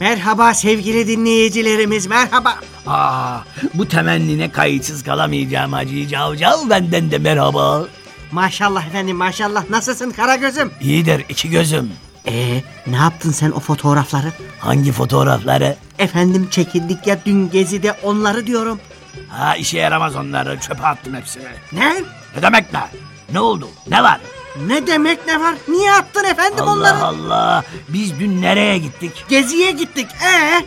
Merhaba sevgili dinleyicilerimiz merhaba. Aa, bu temennine kayıtsız kalamayacağım Hacı Cavcav benden de merhaba. Maşallah efendim maşallah nasılsın Karagöz'üm? İyidir iki gözüm. Ee ne yaptın sen o fotoğrafları? Hangi fotoğrafları? Efendim çekildik ya dün gezide onları diyorum. Ha işe yaramaz onları çöpe attım hepsini. Ne? Ne demek ne? Ne oldu? Ne var? Ne demek ne var? Niye attın efendim Allah onları? Allah. Biz dün nereye gittik? Geziye gittik. Ee?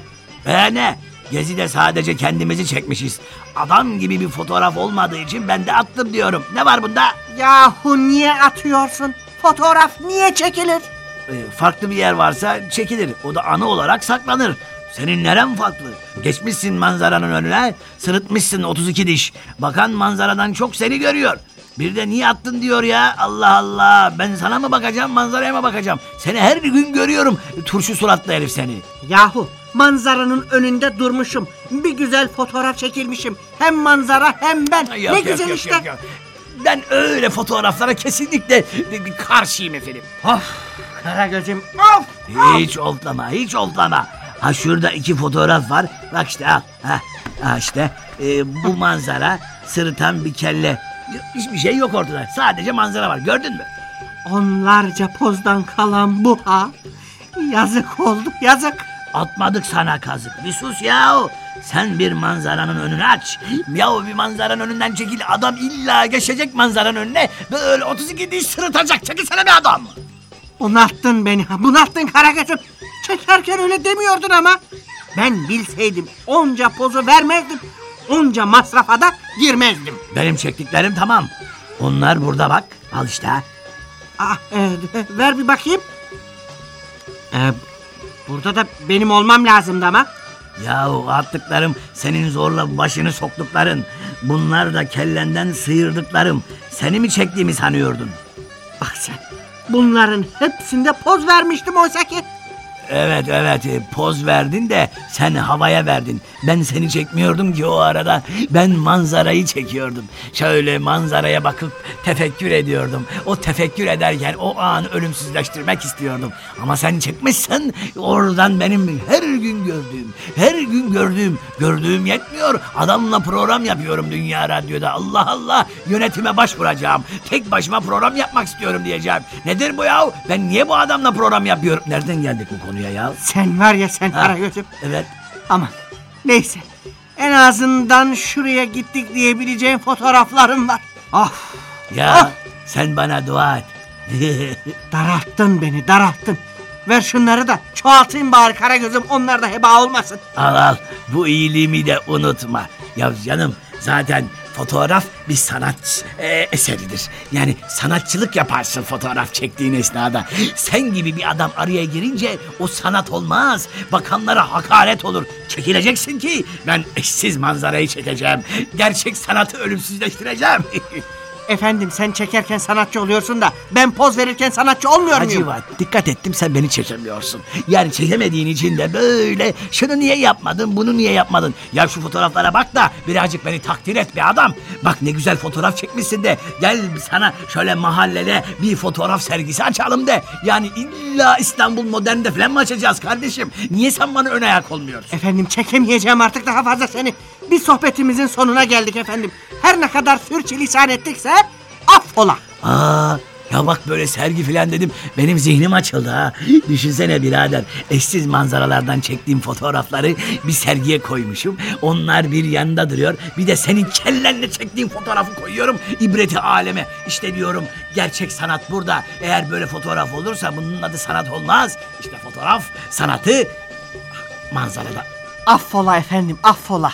Ee ne? Gezi'de sadece kendimizi çekmişiz. Adam gibi bir fotoğraf olmadığı için ben de attım diyorum. Ne var bunda? Yahu niye atıyorsun? Fotoğraf niye çekilir? Ee, farklı bir yer varsa çekilir. O da anı olarak saklanır. Senin neren farklı? Geçmişsin manzaranın önüne, sırıtmışsın 32 diş. Bakan manzaradan çok seni görüyor. Bir de niye attın diyor ya. Allah Allah. Ben sana mı bakacağım, manzaraya mı bakacağım? Seni her gün görüyorum. Turşu suratlı herif seni. Yahu manzaranın önünde durmuşum. Bir güzel fotoğraf çekilmişim. Hem manzara hem ben. Yok, ne yok, güzel yok, işte. yok, yok. Ben öyle fotoğraflara kesinlikle karşıyım efendim. Of Karagöz'üm of. Hiç oltlama, hiç oltlama. Ha şurada iki fotoğraf var. Bak işte al. Ha, ha işte e, bu manzara sırıtan bir kelle. Hiçbir şey yok ortada. Sadece manzara var. Gördün mü? Onlarca pozdan kalan bu ha. Yazık oldu yazık. Atmadık sana kazık. Bir sus yahu. Sen bir manzaranın önünü aç. Yahu bir manzaranın önünden çekil. Adam illa geçecek manzaranın önüne. Böyle 32 diş sırıtacak. Çekilsene bir adam. Bunalttın beni ha bunalttın Karagöz'üm. Çekerken öyle demiyordun ama. Ben bilseydim onca pozu vermezdim. Onca masrafa da girmezdim. Benim çektiklerim tamam. Onlar burada bak. Al işte. Ah, e, ver bir bakayım. E, burada da benim olmam lazımdı ama. Yahu attıklarım senin zorla başını soktukların. Bunlar da kellenden sıyırdıklarım. Seni mi çektiğimi sanıyordun? Bak sen. Bunların hepsinde poz vermiştim oysa ki. Evet evet e, poz verdin de sen havaya verdin. Ben seni çekmiyordum ki o arada. Ben manzarayı çekiyordum. Şöyle manzaraya bakıp tefekkür ediyordum. O tefekkür ederken o anı ölümsüzleştirmek istiyordum. Ama sen çekmişsin oradan benim her gün gördüğüm, her gün gördüğüm, gördüğüm yetmiyor. Adamla program yapıyorum Dünya Radyo'da. Allah Allah yönetime başvuracağım. Tek başıma program yapmak istiyorum diyeceğim. Nedir bu ya? Ben niye bu adamla program yapıyorum? Nereden geldik bu konuya ya? Sen var ya sen Ha, Karagöz'üm. Evet. Aman neyse. En azından şuraya gittik diyebileceğim fotoğraflarım var. Of Ya Ah! sen bana dua et. daralttın beni daralttın. Ver şunları da çoğaltayım bari Karagöz'üm onlar da heba olmasın. al al bu iyiliğimi de unutma. Ya canım zaten fotoğraf bir sanat e, eseridir. Yani sanatçılık yaparsın fotoğraf çektiğin esnada. Sen gibi bir adam araya girince o sanat olmaz. Bakanlara hakaret olur. Çekileceksin ki ben eşsiz manzarayı çekeceğim. Gerçek sanatı ölümsüzleştireceğim. Efendim sen çekerken sanatçı oluyorsun da ben poz verirken sanatçı olmuyor muyum? Hacı var. Dikkat ettim sen beni çekemiyorsun. Yani çekemediğin için de böyle şunu niye yapmadın bunu niye yapmadın? Ya şu fotoğraflara bak da birazcık beni takdir et be adam. Bak ne güzel fotoğraf çekmişsin de gel sana şöyle mahallede bir fotoğraf sergisi açalım de. Yani illa İstanbul Modern'de falan mı açacağız kardeşim? Niye sen bana ön ayak olmuyorsun? Efendim çekemeyeceğim artık daha fazla seni. Bir sohbetimizin sonuna geldik efendim. Her ne kadar sürçülisan ettikse affola. Aa Ya bak böyle sergi falan dedim. Benim zihnim açıldı ha. Düşünsene birader. Eşsiz manzaralardan çektiğim fotoğrafları bir sergiye koymuşum. Onlar bir yanında duruyor. Bir de senin kellenle çektiğin fotoğrafı koyuyorum. İbreti aleme. İşte diyorum gerçek sanat burada. Eğer böyle fotoğraf olursa bunun adı sanat olmaz. İşte fotoğraf sanatı manzarada. Affola efendim affola.